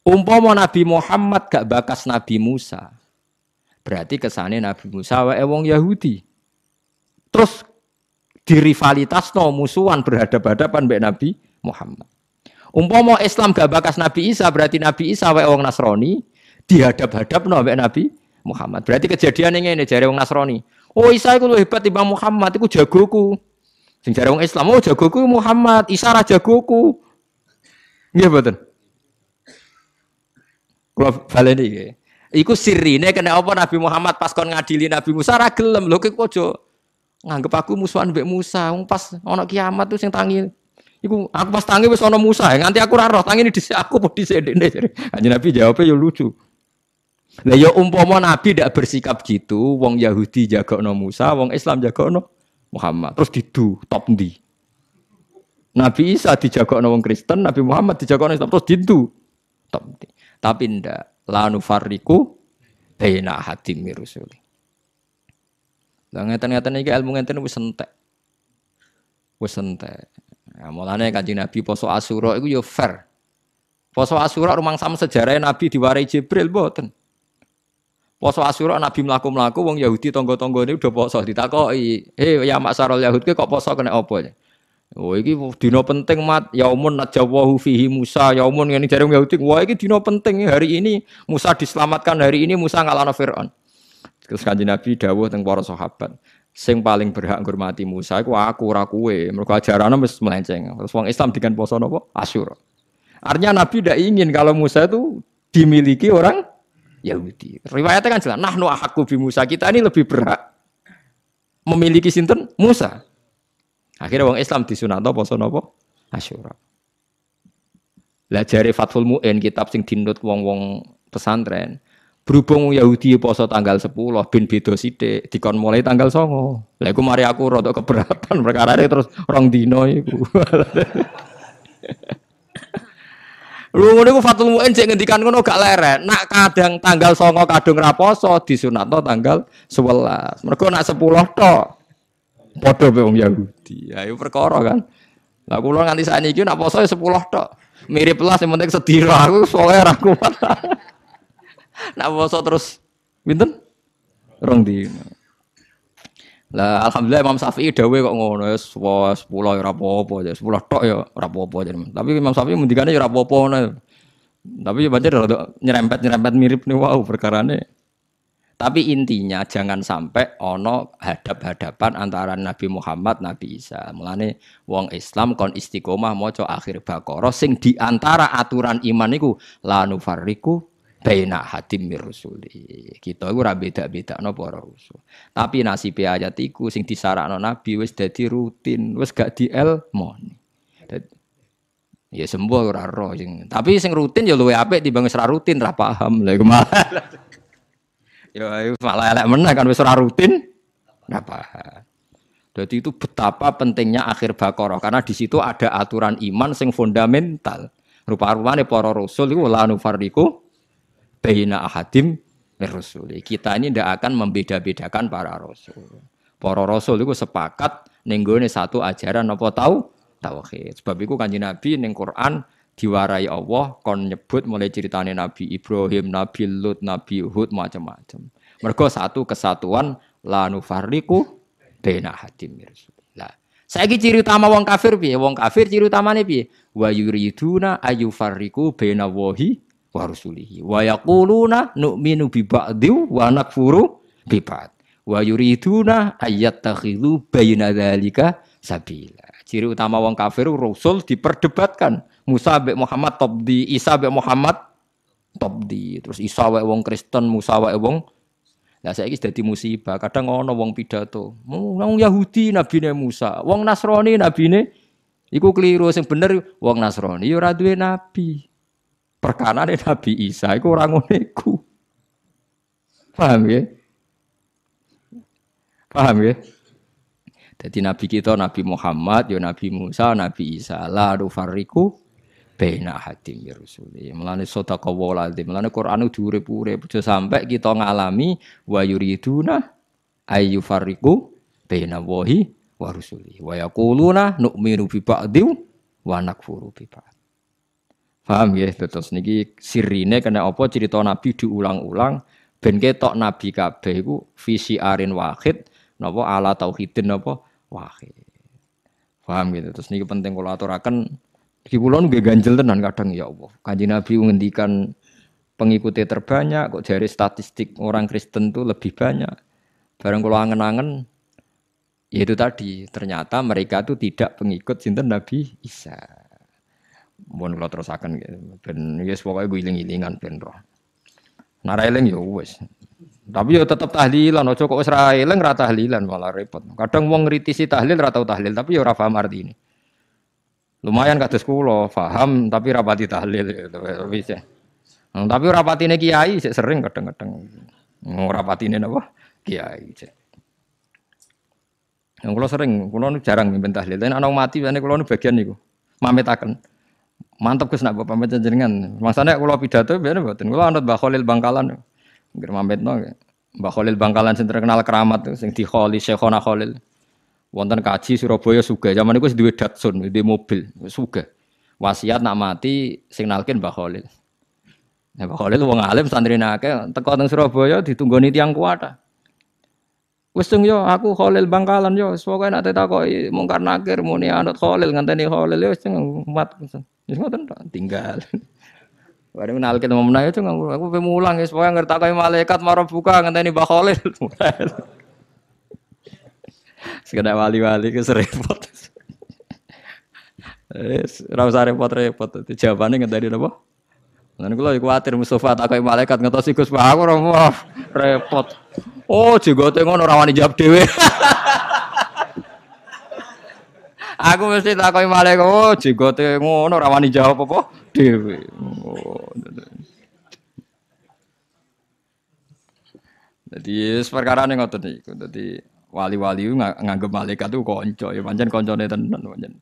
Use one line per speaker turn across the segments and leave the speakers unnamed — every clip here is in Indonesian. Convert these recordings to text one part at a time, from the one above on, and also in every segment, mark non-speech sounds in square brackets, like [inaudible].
Umpama Nabi Muhammad gak bakas Nabi Musa. Berarti kesane Nabi Musa wae wong Yahudi. Terus dirivalitas no musuhan berhadapan-hadapan mbek Nabi Muhammad. Umpama Islam gak bakas Nabi Isa berarti Nabi Isa wae wong Nasrani dihadap-hadap no mbek Nabi Muhammad. Berarti kejadian ini ini jari wong Nasrani. Oh Isa itu hebat timbang Muhammad, itu jagoku. Sing jari wong Islam, oh jagoku Muhammad, Isa ra jagoku. Nggih mboten. Kula baleni nggih. Iku sirine kena apa Nabi Muhammad pas kon ngadili Nabi Musa ra gelem lho kok aja nganggep aku musuhan mbek Musa. Wong pas ana kiamat tuh sing tangi Iku aku pas tangi ana Musa, nganti aku ra roh tangi dhisik aku apa dhisik dene. Kanjeng Nabi jawabnya ya lucu. Lah ya umpama Nabi tidak bersikap gitu, wong Yahudi jagokno Musa, wong Islam jagokno Muhammad. Terus didu top ndi? Nabi Isa dijagokno wong Kristen, Nabi Muhammad dijagokno Islam terus didu top ndi. Tapi ndak la nufarriku baina hadim rusuli. Lah ngeten-ngeten iki ilmu ngeten wis entek. Wis entek. Nah, mulane kanjeng Nabi poso Asyura iku ya fair. Poso Asyura rumang sama sejarah Nabi diwarai Jibril mboten. Poso Asyura Nabi mlaku-mlaku wong Yahudi tangga-tanggane udah poso ditakoki, "Eh ya maksarul Yahud kok poso kena apa?" Oh iki dina penting mat yaumun najawahu fihi Musa yaumun ngene jare Yahudi. Wah iki dina penting hari ini Musa diselamatkan hari ini Musa ngalahno Firaun. Terus kanjeng Nabi dawuh teng para sahabat, sing paling berhak ngurmati Musa iku aku ora kowe. Mergo ajarane wis melenceng. Terus wong Islam dikan poso napa? Asyura. Artinya Nabi tidak ingin kalau Musa itu dimiliki orang Yahudi. Riwayatnya kan jelas, nahnu ahakku bi Musa. Kita ini lebih berhak memiliki sinten Musa. Akhirnya wong Islam disunat poso napa? Asyura. Lah jare Fathul Muin kitab sing dinut wong-wong pesantren. Berhubung Yahudi poso tanggal 10 bin beda sithik dikon mulai tanggal 9. Lah iku mari aku rada keberatan [laughs] perkara terus rong dino iku. [laughs] Lu ngono iku Fatul Muin cek ngendikan ngono gak leren. Nak kadang tanggal 9 kadung ra poso disunatno tanggal 11. Mergo nak 10 tok. Padha be wong Yahudi. Ayo perkara kan. Lah kula nganti sakniki nak poso ya 10 tok. Mirip lah sing penting sedira aku soalnya ra kuat. [laughs] nak poso terus pinten? Rong dino. Lah alhamdulillah Imam Syafi'i dawe kok ngono ya 10 ya ora apa-apa ya 10 tok ya ora apa-apa ya. Tapi Imam Syafi'i ngendikane ya ora apa-apa ngono. Tapi ya rada nyerempet-nyerempet mirip nih wow perkarane. Tapi intinya jangan sampai ono hadap-hadapan antara Nabi Muhammad Nabi Isa. Mulane wong Islam kon istiqomah maca akhir Baqarah sing di antara aturan iman iku la nufarriqu baina hadim mir rusuli. Kita iku ora beda no para rusul. Tapi nasib ayat iku sing disarakno Nabi wis dadi rutin, wis gak dielmoni. Ya sembuh ora roh sing. Tapi sing rutin ya luwe apik wis ora rutin ra paham. Lha. Ya malah elek meneh kan wis ora rutin paham. Jadi itu betapa pentingnya akhir Baqarah karena di situ ada aturan iman sing fundamental. Rupa-rupane para rasul iku la nufarriqu baina ahadim rasuli. Kita ini tidak akan membeda-bedakan para rasul. Para rasul itu sepakat nenggone satu ajaran apa tahu tauhid. Sebab itu kanjeng Nabi ning Quran diwarai Allah kon nyebut mulai ceritanya Nabi Ibrahim, Nabi Lut, Nabi Hud macam-macam. Mereka satu kesatuan la nufarriqu baina ahadim rasuli. Lah, saiki ciri utama wong kafir piye? Wong kafir ciri utamane piye? Wa yuriduna ayufarriqu baina wahi wa rusulihi wa yaquluna nu'minu bi ba'di wa nakfuru bi ba'd wa yuriduna ayyattakhidhu baina dzalika sabila ciri utama wong kafir rasul diperdebatkan Musa be Muhammad top di Isa be Muhammad top di terus Isa wae wong Kristen Musa wae wong Lah saiki dadi musibah. Kadang ono wong pidato, wong Yahudi nabine Musa, wong Nasrani nabine iku keliru sing bener wong Nasrani ya ora duwe nabi perkara Nabi Isa itu orang uneku. Paham ya? Paham ya? Jadi Nabi kita Nabi Muhammad, ya Nabi Musa, Nabi Isa, la nufarriku baina hadim ya rusuli. Mulane sedekah waladzim. Mulane Quran diurip-urip aja sampai kita ngalami wa yuriduna ayu farriku baina wahi wa rusuli. Wa yaquluna nu'minu bi wa nakfuru bi ba'd. Paham ya? Terus niki sirine kena apa cerita Nabi diulang-ulang ben ketok Nabi kabeh iku visi arin wahid napa ala tauhidin napa wahid. Paham gitu. Terus niki penting kula aturaken iki kula nggih ganjel tenan kadang ya Allah. Kanjeng Nabi ngendikan pengikutnya terbanyak kok dari statistik orang Kristen tuh lebih banyak. Barang kalau angen-angen ya itu tadi ternyata mereka tuh tidak pengikut sinten Nabi Isa. Mohon kalau terus akan. Ben yes pokoknya gue iling-ilingan ben roh. Nara eling ya wes. Tapi ya tetap tahlilan, ojo kok wis ra eling ra tahlilan malah repot. Kadang wong ngritisi tahlil ra tau tahlil, tapi ya ora paham artine. Lumayan kados kula, paham tapi rapati tahlil gitu. Bisa. Hmm, tapi rapatine kiai sik sering kadang-kadang. Oh, rapatine napa? Kiai. Yang kula sering, kula jarang mimpin tahlil. Tapi anak mati, kula nu bagian niku. Mametaken. Mantap Gus nak bapak pamit jenengan. Maksudnya kalau pidato biar buatin. Kalau anut Mbah Khalil Bangkalan. Nggih mamet no. Mbah Khalil Bangkalan sing terkenal keramat sing di Khalil Syekhona Khalil. Wonten kaji Surabaya suga. Zaman itu duwe Datsun, di mobil, suga. Wasiat nak mati sing nalkin Mbah Khalil. Nah, Mbah Khalil wong alim santri nake teko teng Surabaya ditunggoni tiang kuat. Wis yo aku Khalil Bangkalan yo pokoke nek takoki mungkar nakir muni anut Khalil nganteni Khalil yo sing umat. Wis ngoten tinggal. Bareng kita mau menang itu aku pengen mulang ya, supaya ngerti kayak malaikat marah buka ngenteni Mbak Khalil. [laughs] Sekedar wali-wali ke serempot. [laughs] Wis ora usah repot-repot. Jawabane ngenteni napa? Lan kula kuwatir Mustofa tak kayak malaikat ngertos Gus Pak aku ora repot. Oh, jenggote ngono ora wani jawab dhewe. [laughs] Aku mesti takoki malaikat, oh jenggote ngono ora wani jawab apa dhewe. Oh. Jadi perkara ning ngoten niku. Dadi wali-wali nganggep malaikat itu kanca, ya pancen kancane tenan pancen.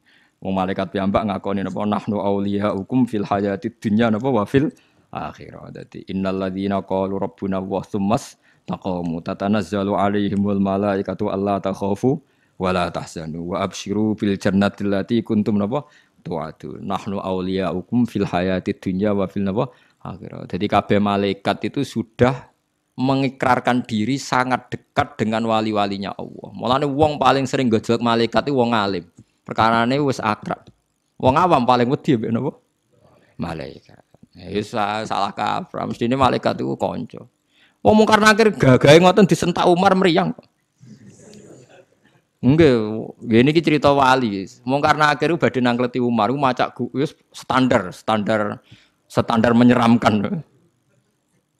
Wong malaikat piyambak ngakoni napa nahnu auliya hukum fil hayatid dunya napa wa fil akhirah. Dadi innal ladzina qalu rabbuna wa tsummas taqamu tatanazzalu alaihimul malaikatu alla takhafu wala tahzanu wa absyiru bil jannati allati kuntum napa tu'adu nahnu auliyaukum fil hayati dunya wa fil napa akhirat. Jadi kabeh malaikat itu sudah mengikrarkan diri sangat dekat dengan wali-walinya Allah. Mulane wong paling sering gojlok malaikat itu wong alim. Perkarane wis akrab. Wong awam paling wedi mbek napa? Malaikat. Ya salah kaprah. Mestine malaikat itu kanca. Wong mungkar nakir gagahe ngoten disentak Umar meriang. Enggak, gini ki cerita wali. Mau karena akhirnya badhe nangkleti Umar, macak wis standar, standar standar menyeramkan.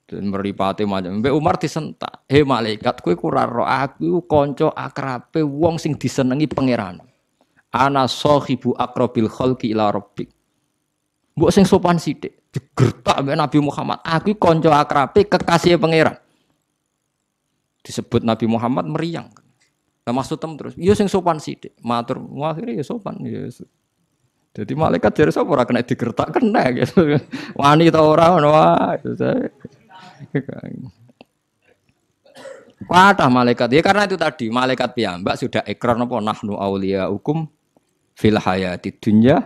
Dan meripati macam. Mbak Umar disentak. Hei malaikat, kue kurang roh aku konco akrabe wong sing disenengi pangeran. Ana sohibu akrobil kholki ila robbik. Mbok sing sopan sithik digertak mbek Nabi Muhammad. Aku konco akrabe kekasih pangeran. Disebut Nabi Muhammad meriang. Nah, maksud tem terus, iya sing sopan sithik. Matur, akhirnya ya sopan. Ya. Jadi malaikat jadi sapa ora kena digertak kena gitu. [laughs] Wani ora ngono wae. Kuatah malaikat. Ya karena itu tadi malaikat piyambak sudah ikrar napa nahnu auliya hukum fil hayati dunya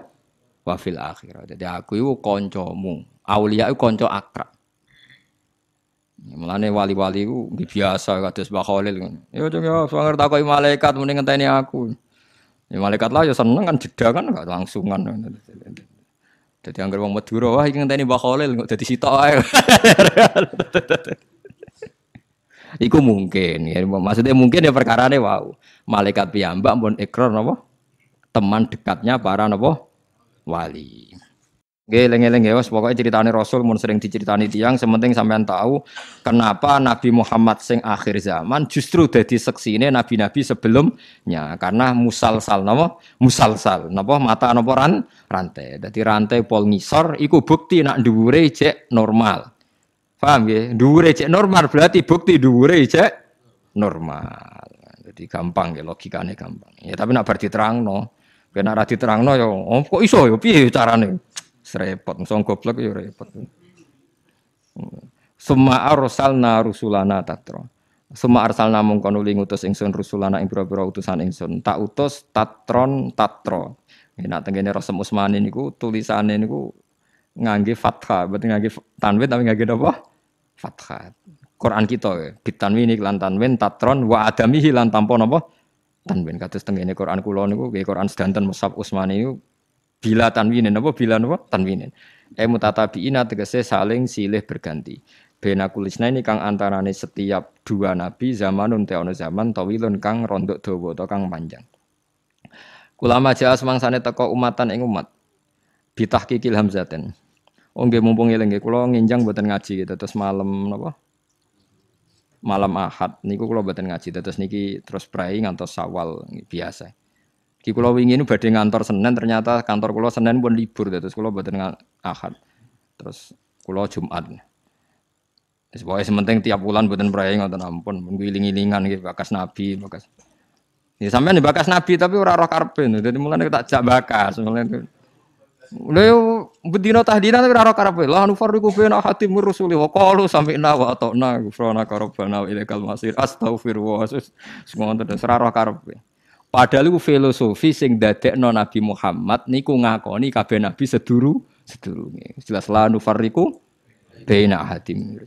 wa fil akhirah. Jadi aku itu koncomu. Aulia itu konco akrab. Mulane wali-wali ku biasa kados Mbah Khalil. Ya cung ya sanger takoki malaikat mending ngenteni aku. Ya malaikat lah ya seneng kan jeda kan enggak langsungan. Jadi anggar wong Madura wah iki ngenteni Mbah Khalil kok dadi sitok ae. [laughs] Iku mungkin ya maksudnya mungkin ya perkarane wow. Malaikat piyambak pun ikrar napa? Teman dekatnya para napa? Wali. Nggih eling-eling ya pokoknya ceritane Rasul mun sering diceritani tiang sementing sampean tahu kenapa Nabi Muhammad sing akhir zaman justru dadi seksine nabi-nabi sebelumnya karena musalsal napa musalsal napa mata napa ran rantai. Dadi rantai pol ngisor iku bukti nak dhuwure cek normal. Paham nggih? Dhuwure cek normal berarti bukti dhuwure cek normal. Jadi gampang ya logikane gampang. Ya tapi nak bar diterangno. Kena ra diterangno ya oh, kok iso ya piye carane? Serepot, musuh goblok ya repot. Suma arsalna rusulana tatro. Suma arsalna mung kono ngutus ingsun rusulana ing pira-pira utusan ingsun. Tak utus tatron tatro. Nek tengene Rasul Usmani niku tulisane niku ngangge fathah, berarti ngangge tanwin tapi ngangge apa? Fathah. Quran kita ya, bitanwin lan tanwin tatron wa adamihi lan tanpa napa? Tanwin kados teng ngene Quran kula niku nggih Quran sedanten Musab Utsmani niku bila tanwinin napa bila napa tanwinin. E mutatabiina tegese saling silih berganti. Bena kulisna ini kang antarane setiap dua nabi zamanun te ono zaman tawilun kang rondok dawa atau kang panjang. Kulama jaa semangsane teko umatan ing umat. Bitah kikil hamzaten. Nggih mumpung eling nggih kula nginjang mboten ngaji gitu terus malam napa? Malam Ahad niku kula mboten ngaji terus niki terus prai ngantos Sawal biasa. Ki kula wingi nu badhe ngantor Senin ternyata kantor kula Senin pun libur terus kula mboten Ahad. Terus kula Jumat. Pokoknya sementing tiap bulan buatan prai ngoten ampun, menggiling-gilingan gitu, bakas nabi, bakas. Ya sampean bakas nabi tapi ora roh karpe, jadi mulane tak jak bakas, mulane Lha bedina tahdina tapi ora karepe. La nu fariqu baina hatim rusuli wa qalu sami'na wa ata'na ghufrana rabbana wa ilaikal masir. Astagfirullah. Semua itu ora roh karepe. Padahal iku filosofi sing dadekno Nabi Muhammad niku ngakoni kabeh nabi seduru sedurunge. Jelas la nu fariqu baina hatim.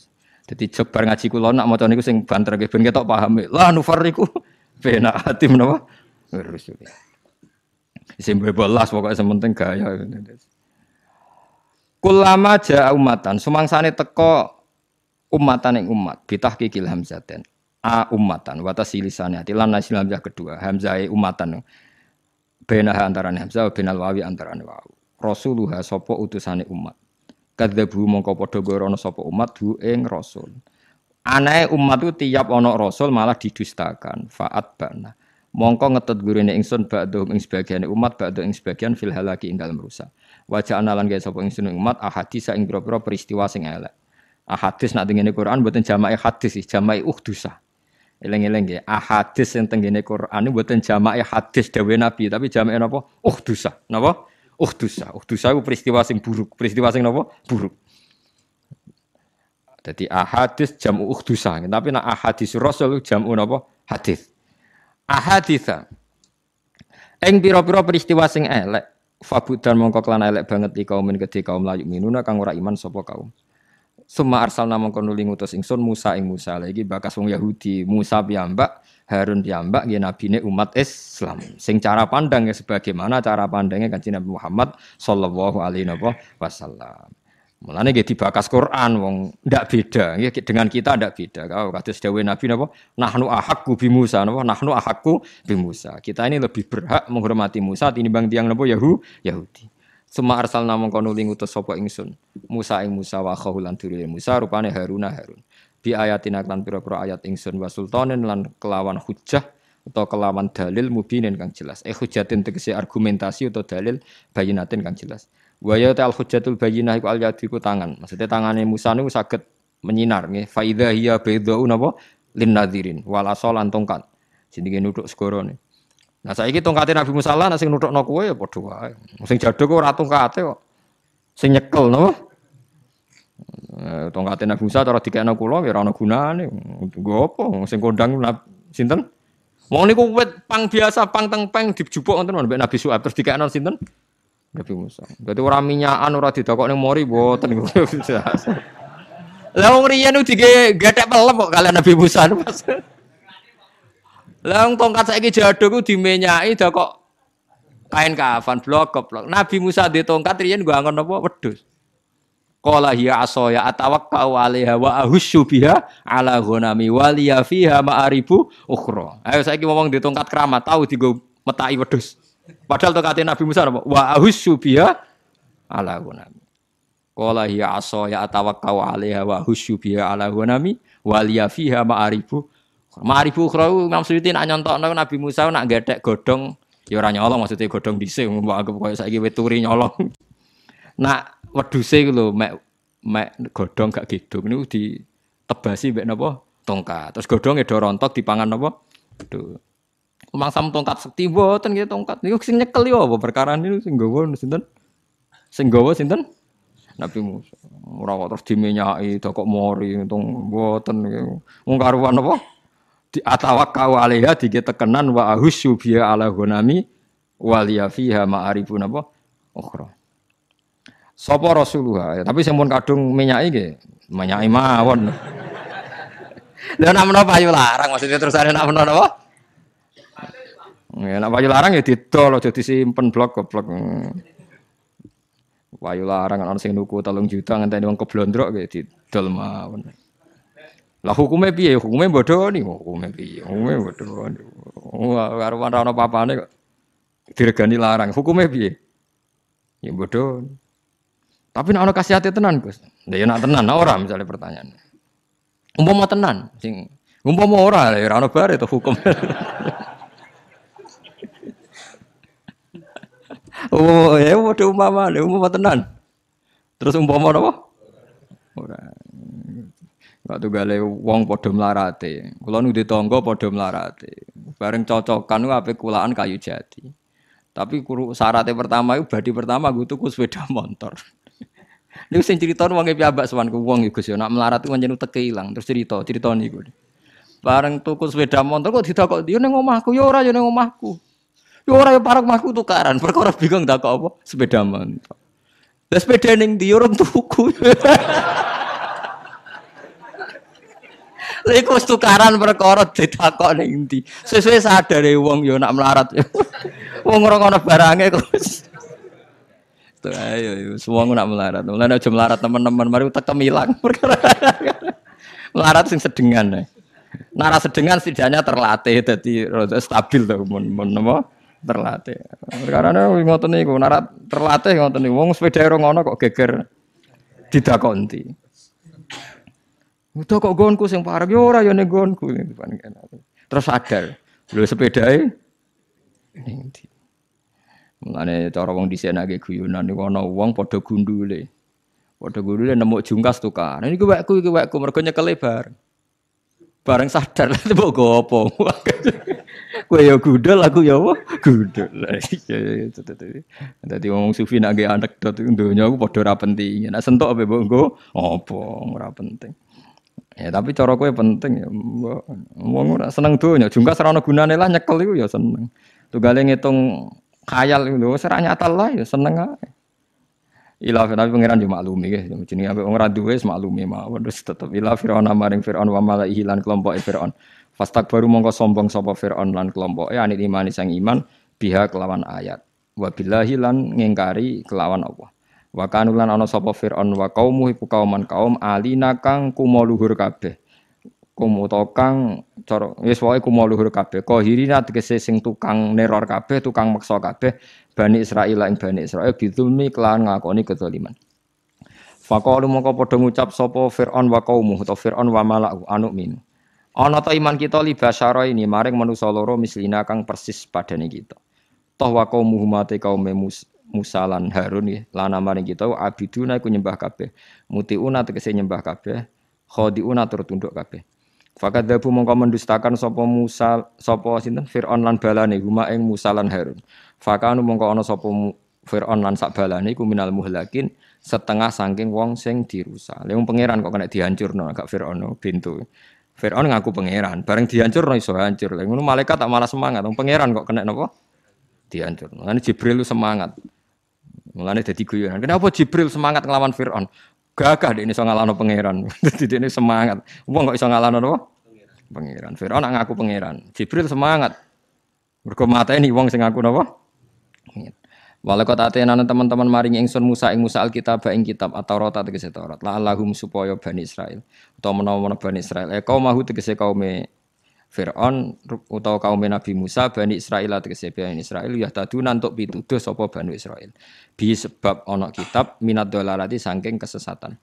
Jadi jebar ngaji kula nak maca niku sing banter ben ketok paham. La nu fariqu baina hatim napa? Rusuli. Sing bebelas pokoknya sementing gaya. Kulama ja umatan, sumangsane teko umatan yang umat, bitah kikil hamzaten. A umatan, wata silisane ati lan nasil hamzah kedua, hamzah umatan. Bena antarane hamzah, benal wawi antarane wawu. Rasuluha sopo utusane umat. Kadzabu mongko padha gorono sapa umat hu ing rasul. Anae umat itu tiap ono rasul malah didustakan. Faat bana mongko ngetut gurine ingsun ba'dhum ing sebagian umat ba'dhu ing sebagian fil halaki ing dalem rusak wajah analan gawe sapa ingsun umat ahadis ing pira-pira peristiwa sing elek ahadis nak tengene Quran mboten jama'i hadis jama'i uhdusa Eleng-eleng nggih ahadis sing tengene Quran mboten jama'i hadis dawe Nabi tapi jama'i napa uhdusa napa? Uhdusa uhdusa itu peristiwa sing buruk. Peristiwa sing napa? Buruk. Jadi ahadis jamu uhdusa tapi nak ahadis rasul jamu napa? Hadis. Ahaditha. Ing pira-pira peristiwa sing elek. Fabudan mongko kelan elek banget di kaum kedhe kaum layu minuna kang ora iman sapa kaum Suma arsal namung kono ngutus ingsun Musa ing Musa. Lagi bakas wong Yahudi. Musa piyambak Harun piyambak nggih nabine umat Islam. Sing cara pandang ya sebagaimana cara pandangnya kanjeng Nabi Muhammad sallallahu alaihi wasallam. Mulane nggih dibakas Quran wong ndak beda. Nggih dengan kita ndak beda. Kalau kados dawuh Nabi napa? Nahnu ahakku bi Musa napa? Nahnu ahakku bi Musa. Kita ini lebih berhak menghormati Musa tinimbang tiang napa? Yahu Yahudi. Suma arsal namung kono ling utus sapa ingsun. Musa ing Musa wa khahulan dulure Musa rupane Haruna Harun. Bi ayatina lan pira-pira ayat ingsun wa sultanen lan kelawan hujah atau kelawan dalil mubinin kang jelas. Eh hujatin tegese argumentasi atau dalil bayinatin kang jelas. Wa ya al hujjatul bayyinah iku al yadiku tangan. Maksudnya tangannya Musa niku saged menyinar nggih. Fa idza hiya baydau napa lin nadirin wal asalan tongkat. Jenenge. Nah saiki tongkate Nabi Musa lah sing nuthukno kowe ya padha wae. Sing jadho kok ora tongkate kok. Sing nyekel napa? Eh, tongkate Nabi Musa cara dikekno kula ya ora ana gunane. Nggo apa sing kondang sinten? Wong niku wit pang biasa pang teng peng dijupuk wonten Nabi Su'aib terus dikekno sinten? Nabi Musa. Berarti ora minyakan ora didokok ning mori mboten [laughs] Lah wong riyen dige gathek pelem kok kalian Nabi Musa. Lah wong tongkat saiki jadho ku dimenyaki dokok kain kafan blok blok. Nabi Musa di tongkat riyen gua angon apa wedhus. Qala hiya asaya atawakkau 'alaiha wa ahussu biha 'ala ghanami wa liya fiha ma'aribu ukhra. Ayo saiki ngomong di tongkat keramat tahu digo metaki wedhus. Padahal tokate Nabi Musa apa? Wa ahussu biha ala gunami. Qala hiya asa ya atawakkau 'alaiha wa ahussu biha ala gunami wa liya fiha ma'arifu. Ma'arifu ukhra Imam Suyuti nak nyontokno Nabi Musa nak gethek godhong ya ora nyolong maksudnya godhong dhisik mbok anggap koyo saiki weturi nyolong. [laughs] Nak wedhuse iku lho mek mek godhong gak gedhong niku ditebasi mek napa tongkat. Terus godhonge do rontok dipangan napa? Duh. Umang sam tongkat sekti mboten nggih tongkat. Niku sing nyekel yo apa perkara niku sing nggawa sinten? Sing nggawa sinten? Nabi Musa. Ora kok terus dimenyaki kok mori untung mboten. Wong karuan apa? Di atawakkau alaiha tekenan wa ahusyu biya ala ghanami waliya fiha ma'arifun apa? Ukhra. Sapa Rasulullah. Ya, tapi sing pun kadung minyaki nggih, minyaki mawon. [laughs] Lha nak menawa payu larang maksudnya terus ada nak menawa apa? Ya nak payu larang ya didol aja disimpen blok goblok. Payu larang ana sing nuku 3 juta ngenteni wong keblondrok ya didol mawon. Lah hukumnya piye? Hukumnya bodoh nih, hukumnya piye? Hukumnya bodoh. Wah, karo ora ana papane kok diregani larang. Hukumnya piye? Ya bodoh. Tapi nek ana kasih hati tenan, Gus. Lah ya nak tenan ora misalnya pertanyaan. Umpama tenan sing umpama ora ya ora ana bar itu hukum. [laughs] oh, ya bodoh umpama, umpama tenan. Terus umpama apa? Ora. Enggak tunggale wong padha mlarate. Kula nu ditangga padha mlarate. Bareng cocokan ku ape kulaan kayu jati. Tapi syaratnya pertama itu badi pertama gue tuku sepeda motor. [laughs] Niku sing cerita wong piyambak sowanku wong iku Gus ya nak melarat ku pancen teke ilang terus cerita, cerita niku. Bareng tuku sepeda motor kok didakok yo ning omahku yo ora yo ning omahku. Yo ora yo parek omahku tukaran, [laughs] perkara bingung dakok apa? Sepeda motor. Lah sepeda ning ndi yo tuku. [laughs] Lha iku tukaran perkara ditakok ning ndi. Sesuai sadare wong yo nak melarat. [laughs] Wong ora ana barange kok. Tuh, ayo, semua nak melarat. Mulai aja melarat teman-teman, mari tak kemilang. [laughs] melarat sing sedengan. Ya. Nara sedengan setidaknya terlatih, jadi stabil tuh, mon, mon terlatih. Karena ngoten niku, nara terlatih ngoten niku. Wong sepeda ora ngono kok geger didakonti. Udah kok gonku sing parek yo ora yo ning gonku. Terus sadar, lho sepedae ning Mulane cara wong nek guyonan niku ana wong padha gundule. Padha gundule nemu jungkas tukar. Niku wekku iki wekku mergo nyekele bareng. Bareng sadar [laughs] lha mbok go apa. [laughs] Kowe ya gundul aku ya apa? Gundul. [laughs] Iya iya Dadi wong sufi nek anekdot donya aku padha ora penting. Nek sentuk apa mbok nggo apa ora penting. Ya tapi cara kowe penting ya. Wong ora seneng donya, jungkas ora ana gunane lah nyekel iku ya seneng. Tunggale ngitung khayal itu serah nyata lah ya seneng aja Ila tapi pangeran yo maklumi nggih. Jenenge ambek wong ra duwe maklumi mawon. Terus tetep ila fir'aun maring fir'aun wa malaihi lan kelompoke fir'aun. Baru mongko sombong sapa fir'aun lan kelompoke anit imani sang iman biha kelawan ayat. Wa billahi lan ngingkari kelawan Allah wa kanulan ana sapa fir'aun wa kaumu iku kauman kaum alina kang kumo luhur kabeh. Kum utawa kang cara wis wae kumo luhur kabeh. Kohirina tegese sing tukang neror kabeh tukang meksa kabeh Bani Israil ing Bani Israil bidulmi kelawan ngakoni kezaliman. Faqalu mongko padha ngucap sapa Firaun wa qaumuh utawa Firaun wa mala'u anu min Ana ta iman kita li basyara ini maring manusa loro mislina kang persis padane kita. Toh wa qaumuh mate kaum Musa lan Harun lan maring kita abiduna iku nyembah kabeh mutiuna tegese nyembah kabeh khadiuna tur tunduk kabeh Fakat dabu mongko mendustakan sopo Musa sopo sinten Fir'aun lan balane huma ing Musa lan Harun. Fakanu mongko ana sopo Fir'aun lan sak balane iku minal muhlakin setengah saking wong sing dirusak. Lha pangeran kok kena dihancurno gak Fir'aun bintu. Fir'aun ngaku pangeran, bareng dihancurno iso hancur. Lha ngono malaikat tak malah semangat, wong pangeran kok kena napa? Dihancur. Mulane Jibril semangat. Mulane dadi guyonan. Kenapa Jibril semangat ngelawan Fir'aun? Gagah ini iso ngalahno pangeran. [laughs] Dadi ini semangat. Wong kok iso ngalahno apa? Pangeran. Firaun nak ngaku pangeran. Jibril semangat. Mergo mateni wong sing ngaku napa? Walau kota atenan teman-teman maring ingsun Musa ing Musa Alkitab ing kitab atau rota tegese Taurat. La lahum supaya Bani Israel utawa menawa Bani Israel. Eh kaum mahu tegese kaume Fir'aun utawa kaum Nabi Musa Bani Israel tegese Bani Israel ya tadu nantuk pituduh sapa Bani Israel. Bi sebab ana kitab minat dolarati saking kesesatan.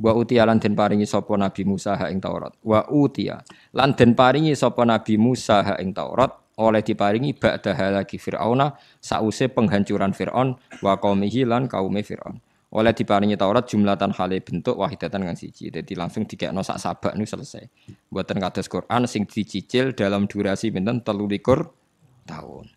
Wa utia lan den paringi sapa Nabi Musa ha ing Taurat. Wa utia lan den paringi sapa Nabi Musa ha ing Taurat oleh diparingi ba'da halaki Fir'auna sause penghancuran Fir'aun wa qaumihi lan kaume Fir'aun oleh diparingi Taurat jumlatan hale bentuk wahidatan kang siji. Jadi langsung dikekno sak sabak niku selesai. Buatan kados Quran sing dicicil dalam durasi pinten 13 tahun.